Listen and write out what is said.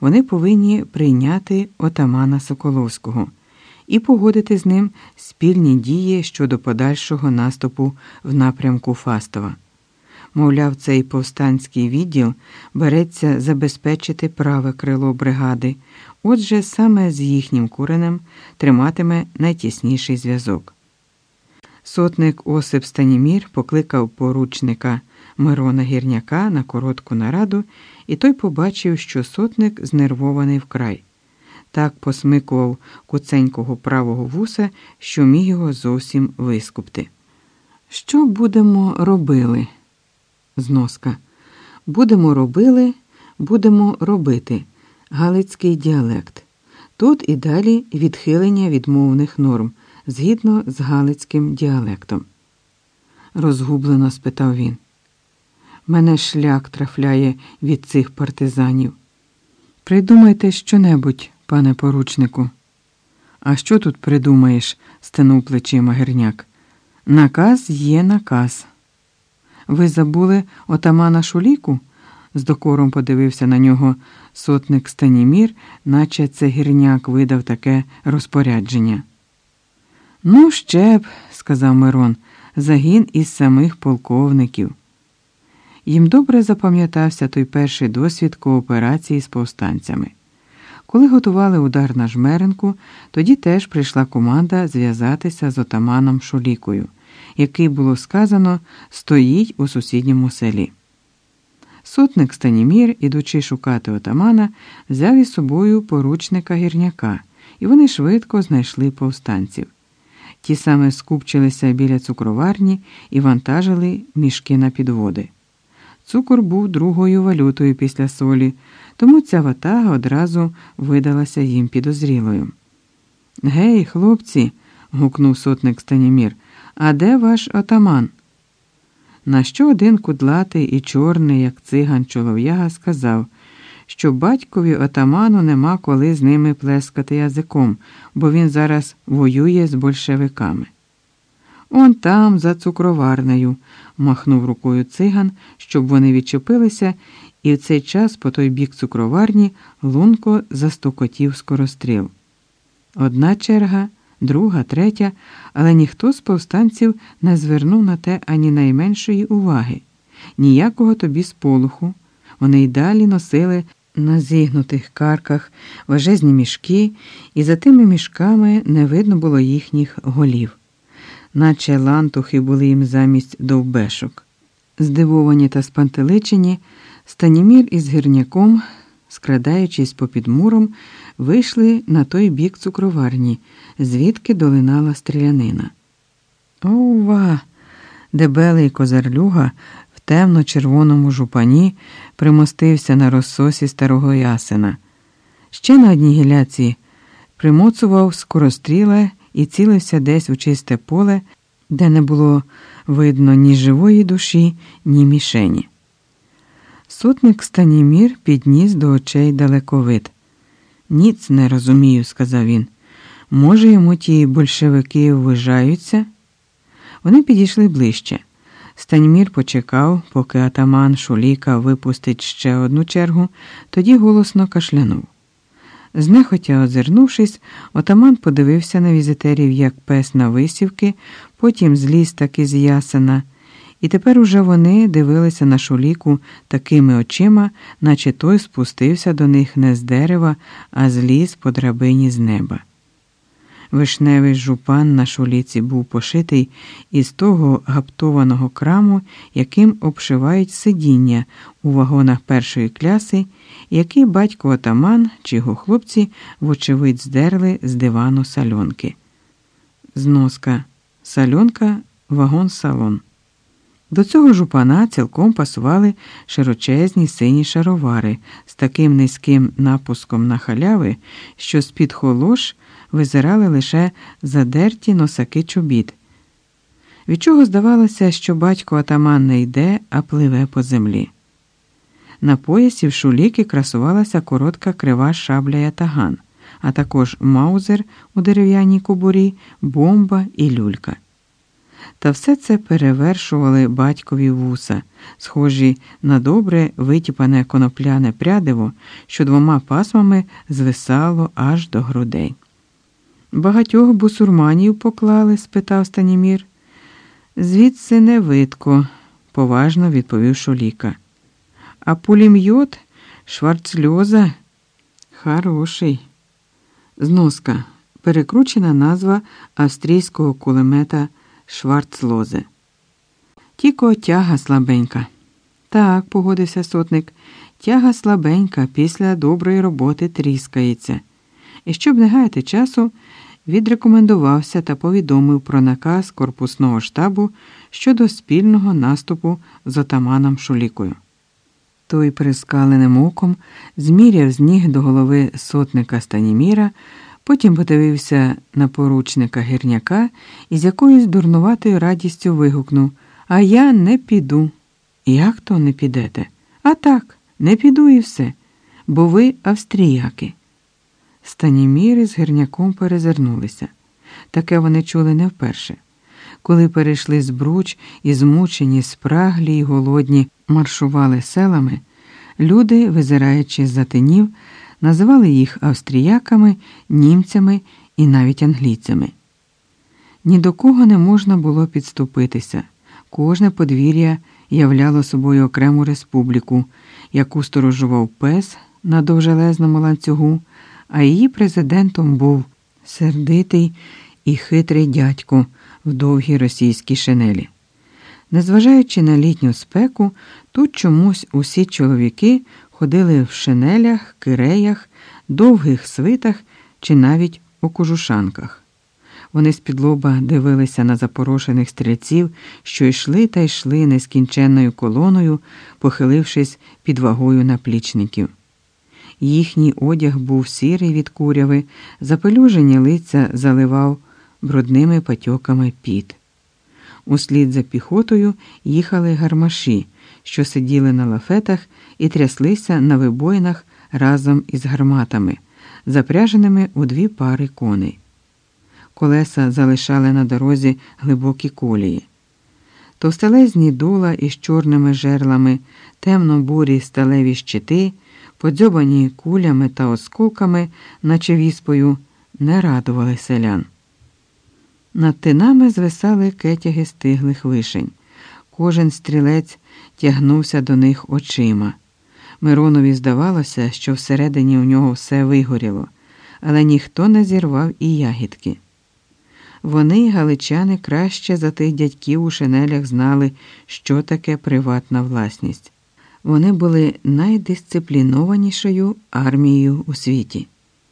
вони повинні прийняти отамана Соколовського і погодити з ним спільні дії щодо подальшого наступу в напрямку Фастова. Мовляв, цей повстанський відділ береться забезпечити праве крило бригади, отже, саме з їхнім куренем триматиме найтісніший зв'язок. Сотник Осип Станімір покликав поручника Мирона Гірняка на коротку нараду, і той побачив, що сотник знервований вкрай. Так посмикував куценького правого вуса, що міг його зовсім вискупти. Що будемо робили? Зноска. Будемо робили, будемо робити. Галицький діалект. Тут і далі відхилення від мовних норм згідно з галицьким діалектом. Розгублено спитав він. Мене шлях трафляє від цих партизанів. Придумайте щонебудь, пане поручнику. А що тут придумаєш? стенув плечима герняк. Наказ є наказ. Ви забули отамана Шуліку? з докором подивився на нього сотник Станімір, наче це гірняк видав таке розпорядження. Ну, ще б, сказав Мирон, загін із самих полковників. Їм добре запам'ятався той перший досвід кооперації з повстанцями. Коли готували удар на жмеренку, тоді теж прийшла команда зв'язатися з отаманом Шулікою, який було сказано стоїть у сусідньому селі. Сотник Станімір, ідучи шукати отамана, взяв із собою поручника гірняка, і вони швидко знайшли повстанців. Ті саме скупчилися біля цукроварні і вантажили мішки на підводи. Цукор був другою валютою після солі, тому ця ватага одразу видалася їм підозрілою. Гей, хлопці, гукнув сотник Станімір, а де ваш отаман? На що один кудлатий і чорний, як циган чолов'яга, сказав, що батькові отаману нема коли з ними плескати язиком, бо він зараз воює з большевиками. Он там, за цукроварнею, махнув рукою циган, щоб вони відчепилися, і в цей час по той бік цукроварні лунко застукотів скоростріл. Одна черга, друга, третя, але ніхто з повстанців не звернув на те ані найменшої уваги, ніякого тобі сполоху. Вони й далі носили на зігнутих карках важезні мішки, і за тими мішками не видно було їхніх голів наче лантухи були їм замість довбешок. Здивовані та спантеличені, Станімір із гірняком, скрадаючись попід муром, вийшли на той бік цукроварні, звідки долинала стрілянина. Ова! Дебелий козарлюга в темно-червоному жупані примостився на розсосі старого ясена. Ще на одній гіляці примоцував скоростріла і цілився десь у чисте поле, де не було видно ні живої душі, ні мішені. Сотник Станімір підніс до очей далековид. Ніц не розумію, сказав він. Може, йому ті большевики ввижаються? Вони підійшли ближче. Станімір почекав, поки атаман Шуліка випустить ще одну чергу, тоді голосно кашлянув. Знехотя озирнувшись, отаман подивився на візитерів, як пес на висівки, потім зліз таки з ясена, і тепер уже вони дивилися на шуліку такими очима, наче той спустився до них не з дерева, а зліз по драбині з неба. Вишневий жупан на шуліці був пошитий із того гаптованого краму, яким обшивають сидіння у вагонах першої кляси, який батько отаман чи його хлопці, вочевидь, здерли з дивану сальонки. Зноска сальонка, вагон салон. До цього жупана цілком пасували широчезні сині шаровари з таким низьким напуском на халяви, що з-під холош визирали лише задерті носаки чобіт, від чого здавалося, що батько атаман не йде, а пливе по землі. На поясі в шуліки красувалася коротка крива шабля ятаган, а також маузер у дерев'яній кобурі, бомба і люлька. Та все це перевершували батькові вуса, схожі на добре витіпане конопляне прядиво, що двома пасмами звисало аж до грудей. Багатьох бусурманів поклали? спитав Станімір. Звідси не видко, поважно відповів Шоліка. А пулім'йот шварцльоза хороший. Зноска. Перекручена назва австрійського кулемета Шварцлозе. Тіко тяга слабенька. Так, погодився сотник, тяга слабенька після доброї роботи тріскається. І щоб не гаяти часу, відрекомендувався та повідомив про наказ корпусного штабу щодо спільного наступу з отаманом Шулікою. Той прискаленим оком зміряв з ніг до голови сотника Станіміра, потім подивився на поручника гірняка і з якоюсь дурнуватою радістю вигукнув А я не піду. Як то не підете? А так, не піду і все, бо ви австріяки. Станіміри з гірняком перезирнулися. Таке вони чули не вперше. Коли перейшли з бруч і змучені, спраглі й голодні маршували селами, люди, визираючи з затинів, називали їх австріяками, німцями і навіть англійцями. Ні до кого не можна було підступитися. Кожне подвір'я являло собою окрему республіку, яку сторожував пес на довжелезному ланцюгу, а її президентом був сердитий і хитрий дядько в довгій російській шинелі. Незважаючи на літню спеку, тут чомусь усі чоловіки ходили в шинелях, киреях, довгих свитах чи навіть у кожушанках. Вони з-під лоба дивилися на запорошених стрільців, що йшли та йшли нескінченною колоною, похилившись під вагою наплічників. Їхній одяг був сірий від куряви, запелюжені лиця заливав брудними патьоками піт. Услід за піхотою їхали гармаші, що сиділи на лафетах і тряслися на вибоїнах разом із гарматами, запряженими у дві пари коней. Колеса залишали на дорозі глибокі колії. Товстелезні дула із чорними жерлами, темно-бурі сталеві щити, подзьобані кулями та осколками, наче віспою, не радували селян. Над тинами звисали кетяги стиглих вишень. Кожен стрілець тягнувся до них очима. Миронові здавалося, що всередині у нього все вигоріло, але ніхто не зірвав і ягідки. Вони, галичани, краще за тих дядьків у шинелях знали, що таке приватна власність. Вони були найдисциплінованішою армією у світі.